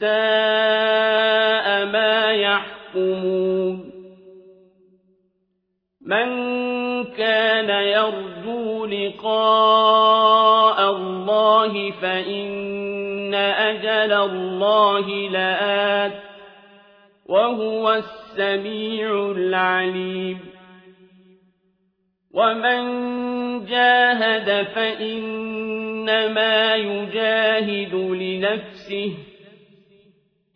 ساء ما يحكمون من كان يرجو لقاء الله فإن أجل الله لآت وهو السميع العليم ومن جاهد فإنما يجاهد لنفسه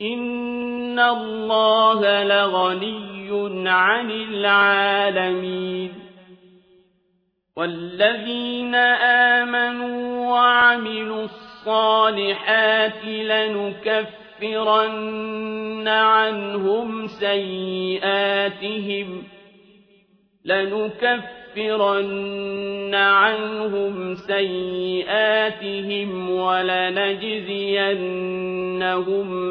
إن الله لغني عن العالمين والذين آمنوا وعملوا الصالحات لنكفرن عنهم سيئاتهم لنكفرن عنهم سيئاتهم ولنجزينهم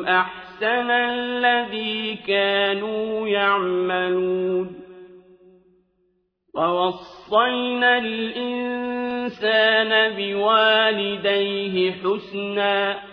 أحسن الذي كانوا يعملون. ووصينا الإنسان بوالديه حسنا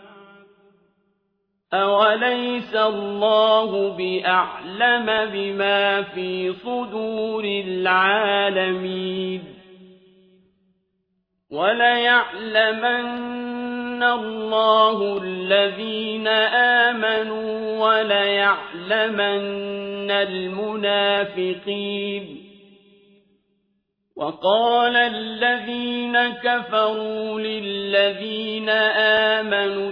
أوليس الله بأعلم بما في صدور العالمين وليعلمن الله الذين آمنوا وليعلمن المنافقين وقال الذين كفروا للذين آمنوا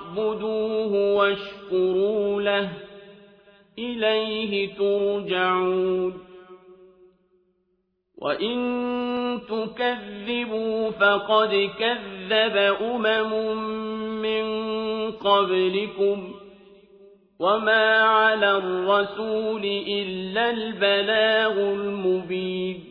واعبدوه واشكروا له. إليه ترجعون. وإن تكذبوا فقد كذب أمم من قبلكم. وما على الرسول إلا البلاغ المبين.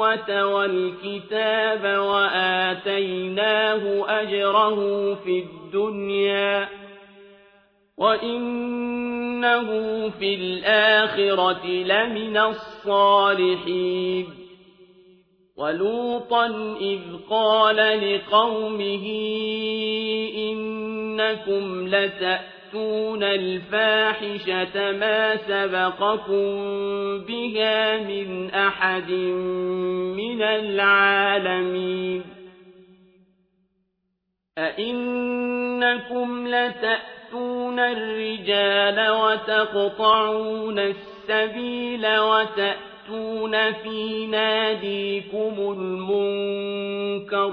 النبوة والكتاب وآتيناه أجره في الدنيا وإنه في الآخرة لمن الصالحين ولوطا إذ قال لقومه إنكم لتأتون الفاحشة ما سبقكم بها من أحد من العالمين أئنكم لتأتون الرجال وتقطعون السبيل وتأتون تأتون في ناديكم المنكر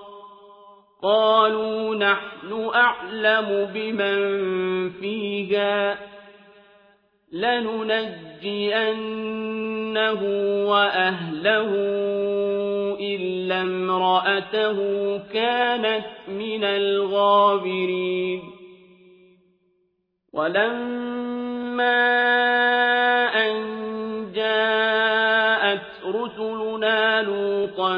قالوا نحن أعلم بمن فيها لننجينه وأهله إلا امرأته كانت من الغابرين. ولما أن جاءت رسلنا لوطا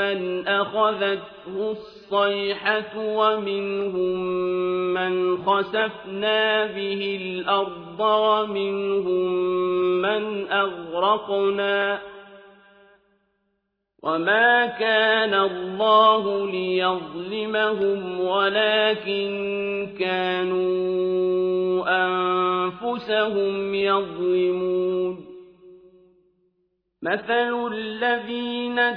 من أخذته الصيحة ومنهم من خسفنا به الأرض ومنهم من أغرقنا وما كان الله ليظلمهم ولكن كانوا أنفسهم يظلمون مثل الذين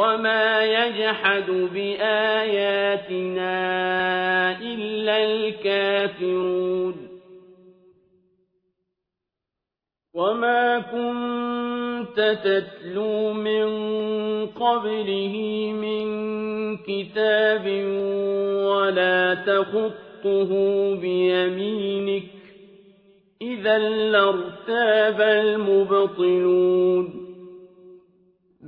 وما يجحد بآياتنا إلا الكافرون وما كنت تتلو من قبله من كتاب ولا تخطه بيمينك إذا لارتاب المبطلون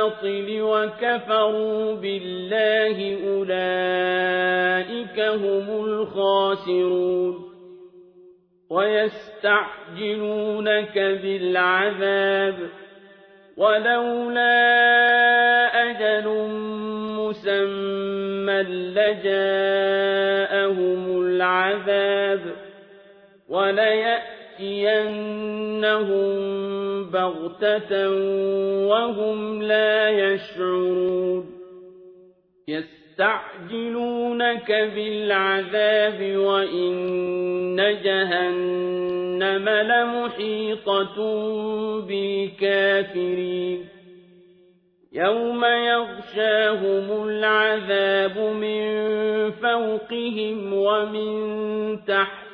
بالباطل وكفروا بالله أولئك هم الخاسرون ويستعجلونك بالعذاب ولولا أجل مسمى لجاءهم العذاب وليأتينهم بغتة وهم لا يشعرون يستعجلونك بالعذاب وإن جهنم لمحيطة بالكافرين يوم يغشاهم العذاب من فوقهم ومن تحت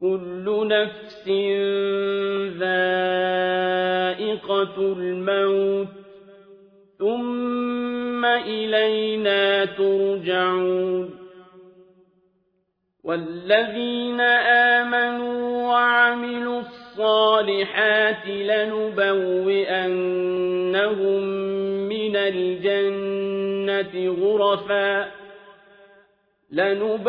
كل نفس ذائقة الموت ثم إلينا ترجعون. والذين آمنوا وعملوا الصالحات لنبوئنهم من الجنة غرفا لنبوئنهم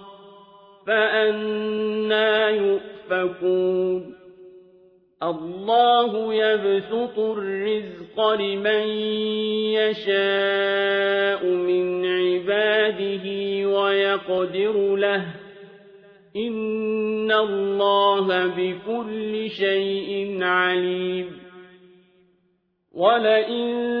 فأنا يؤفكون. الله يبسط الرزق لمن يشاء من عباده ويقدر له. إن الله بكل شيء عليم. ولئن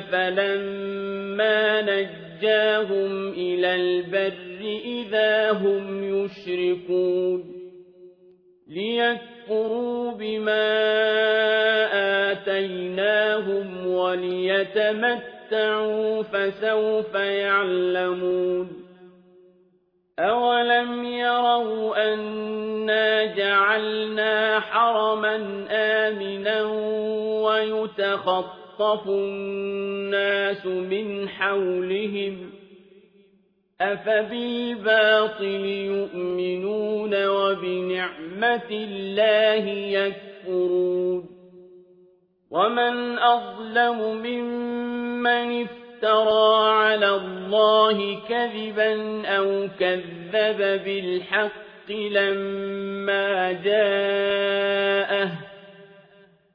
فلما نجاهم إلى البر إذا هم يشركون ليكفروا بما آتيناهم وليتمتعوا فسوف يعلمون أولم يروا أنا جعلنا حرما آمنا ويتخطف الناس من حولهم أفبالباطل يؤمنون وبنعمة الله يكفرون ومن أظلم ممن افترى على الله كذبا أو كذب بالحق لما جاءه